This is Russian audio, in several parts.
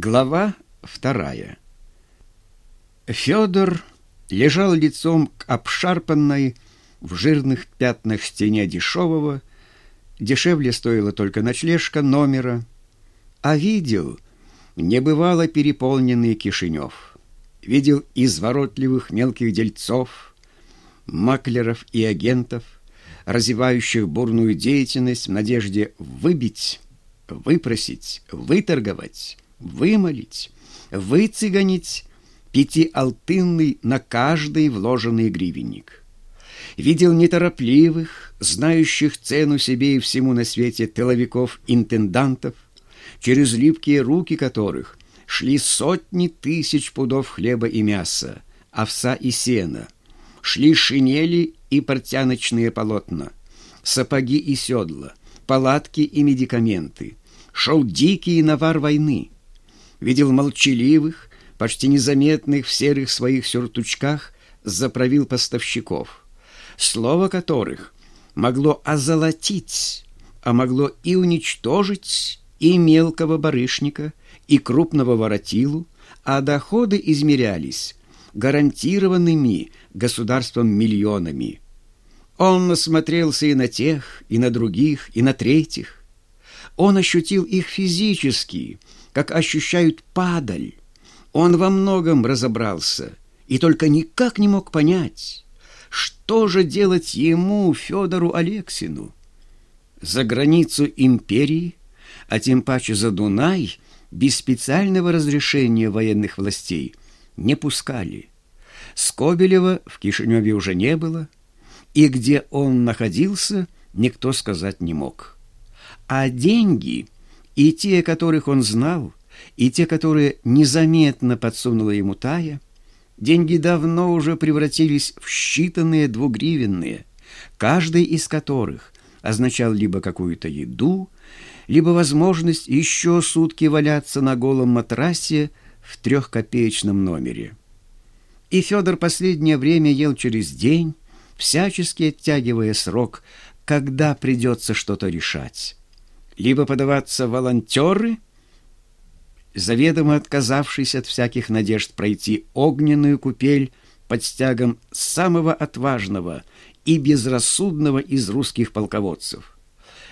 Глава вторая. Федор лежал лицом к обшарпанной в жирных пятнах стене дешевого, дешевле стоила только ночлежка номера, а видел небывало переполненный Кишинев. Видел изворотливых мелких дельцов, маклеров и агентов, развивающих бурную деятельность в надежде выбить, выпросить, выторговать, вымолить, выцыганить пятиалтынный на каждый вложенный гривенник. Видел неторопливых, знающих цену себе и всему на свете тыловиков-интендантов, через липкие руки которых шли сотни тысяч пудов хлеба и мяса, овса и сена, шли шинели и портяночные полотна, сапоги и седла, палатки и медикаменты, шел дикий навар войны — видел молчаливых, почти незаметных в серых своих сюртучках заправил поставщиков, слово которых могло озолотить, а могло и уничтожить и мелкого барышника, и крупного воротилу, а доходы измерялись гарантированными государством миллионами. Он насмотрелся и на тех, и на других, и на третьих. Он ощутил их физически, как ощущают падаль. Он во многом разобрался и только никак не мог понять, что же делать ему, Федору Алексину. За границу империи, а тем паче за Дунай, без специального разрешения военных властей не пускали. Скобелева в Кишиневе уже не было, и где он находился, никто сказать не мог. А деньги — и те, которых он знал, и те, которые незаметно подсунула ему Тая, деньги давно уже превратились в считанные двугривенные, каждый из которых означал либо какую-то еду, либо возможность еще сутки валяться на голом матрасе в трехкопеечном номере. И Федор последнее время ел через день, всячески оттягивая срок, когда придется что-то решать либо подаваться волонтеры, заведомо отказавшись от всяких надежд пройти огненную купель под стягом самого отважного и безрассудного из русских полководцев,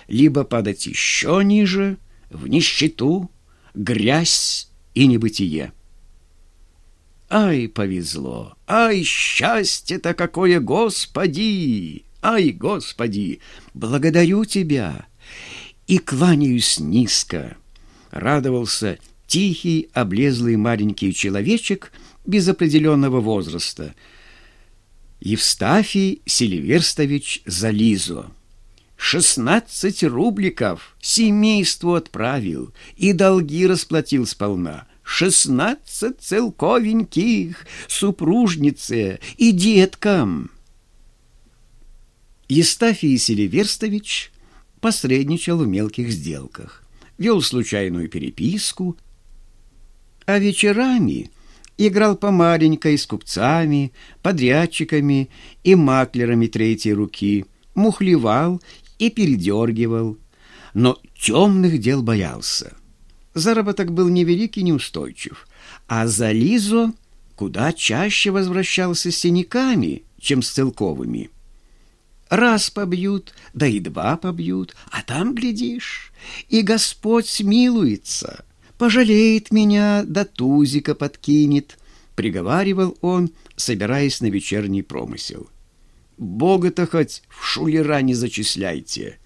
либо падать еще ниже, в нищету, грязь и небытие. Ай, повезло! Ай, счастье-то какое, Господи! Ай, Господи! Благодарю Тебя! И кланяюсь низко. Радовался тихий, облезлый маленький человечек без определенного возраста. Евстафий Селиверстович Зализо. Шестнадцать рубликов семейству отправил и долги расплатил сполна. Шестнадцать целковеньких супружнице и деткам. Евстафий Селиверстович посредничал в мелких сделках, вел случайную переписку, а вечерами играл по маленькой с купцами, подрядчиками и маклерами третьей руки, мухлевал и передергивал, но темных дел боялся. Заработок был невелик и неустойчив, а за Лизу куда чаще возвращался с синяками, чем с целковыми. Раз побьют, да и два побьют, а там, глядишь, и Господь смилуется, пожалеет меня, да тузика подкинет, приговаривал он, собираясь на вечерний промысел. Бога-то хоть в шулера не зачисляйте,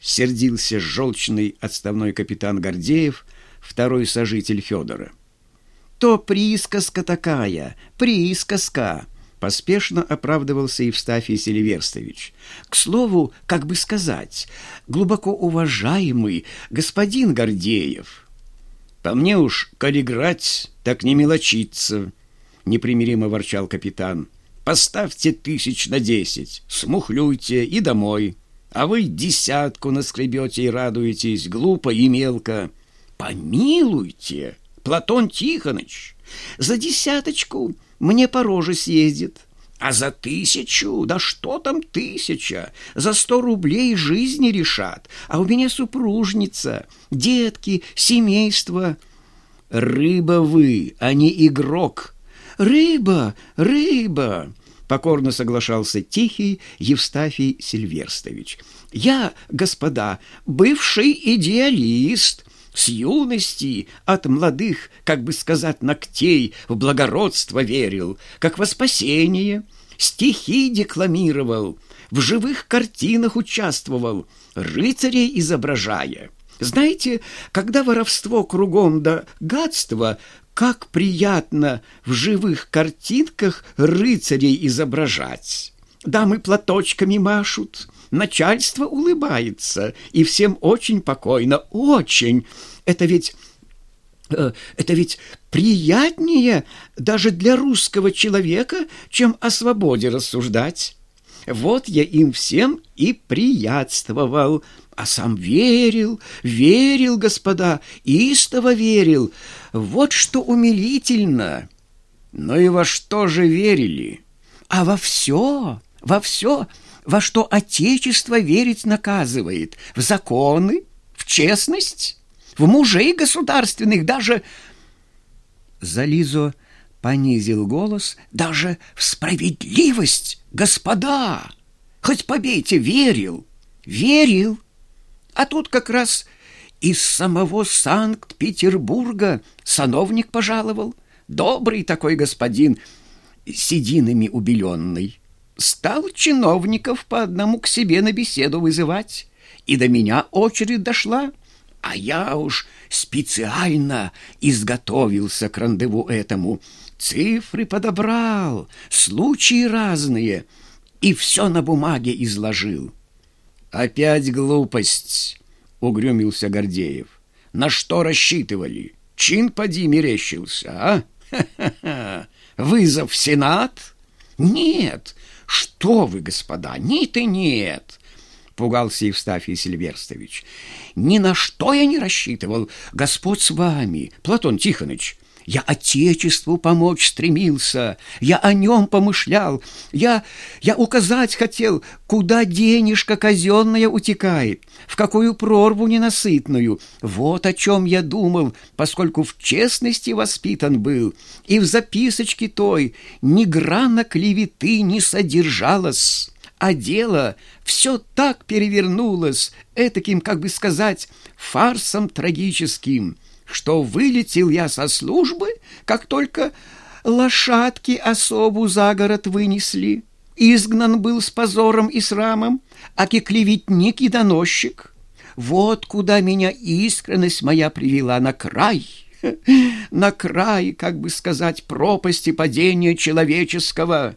сердился желчный отставной капитан Гордеев, второй сожитель Федора. То присказка такая, присказка, Поспешно оправдывался Евстафий Селиверстович. «К слову, как бы сказать, глубоко уважаемый господин Гордеев». «По мне уж, коли играть, так не мелочиться», — непримиримо ворчал капитан. «Поставьте тысяч на десять, смухлюйте и домой, а вы десятку наскребете и радуетесь, глупо и мелко. Помилуйте, Платон Тихоныч, за десяточку мне по роже съездит. А за тысячу, да что там тысяча, за сто рублей жизни решат, а у меня супружница, детки, семейство. Рыба вы, а не игрок. Рыба, рыба, покорно соглашался тихий Евстафий Сильверстович. Я, господа, бывший идеалист, с юности от молодых, как бы сказать, ногтей в благородство верил, как во спасение, стихи декламировал, в живых картинах участвовал, рыцарей изображая. Знаете, когда воровство кругом да гадство, как приятно в живых картинках рыцарей изображать. Дамы платочками машут, начальство улыбается, и всем очень покойно, очень. Это ведь... Э, это ведь приятнее даже для русского человека, чем о свободе рассуждать. Вот я им всем и приятствовал, а сам верил, верил, господа, истово верил. Вот что умилительно. Но и во что же верили? А во все, во все, во что Отечество верить наказывает, в законы, в честность, в мужей государственных, даже... Зализо понизил голос, даже в справедливость, господа. Хоть побейте, верил, верил. А тут как раз из самого Санкт-Петербурга сановник пожаловал, добрый такой господин, сединами убеленный стал чиновников по одному к себе на беседу вызывать, и до меня очередь дошла, а я уж специально изготовился к рандеву этому, цифры подобрал, случаи разные, и все на бумаге изложил. «Опять глупость!» — угрюмился Гордеев. «На что рассчитывали? Чин поди мерещился, а? Ха-ха-ха! Вызов в Сенат?» «Нет, «Что вы, господа, нет и нет!» — пугался Евстафий Сильверстович. «Ни на что я не рассчитывал. Господь с вами, Платон Тихонович. Я Отечеству помочь стремился, я о нем помышлял, я, я указать хотел, куда денежка казенная утекает, в какую прорву ненасытную. Вот о чем я думал, поскольку в честности воспитан был, и в записочке той ни грана клеветы не содержалось» а дело все так перевернулось, этаким, как бы сказать, фарсом трагическим что вылетел я со службы, как только лошадки особу за город вынесли. Изгнан был с позором и срамом, а клеветник и доносчик. Вот куда меня искренность моя привела на край, на край, как бы сказать, пропасти падения человеческого.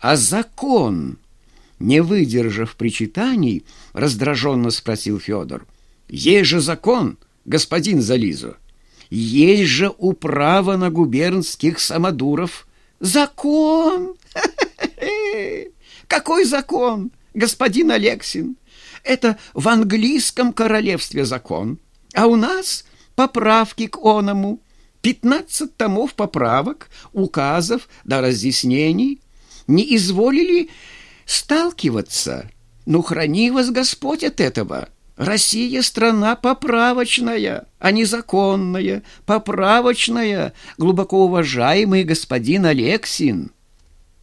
А закон, не выдержав причитаний, раздраженно спросил Федор. Есть же закон, господин Зализо. Есть же управа на губернских самодуров. Закон! Какой закон, господин Алексин? Это в английском королевстве закон, а у нас поправки к оному. Пятнадцать томов поправок, указов до разъяснений. Не изволили сталкиваться? Ну, храни вас Господь от этого!» Россия страна поправочная, а не законная, поправочная, глубоко уважаемый господин Алексин.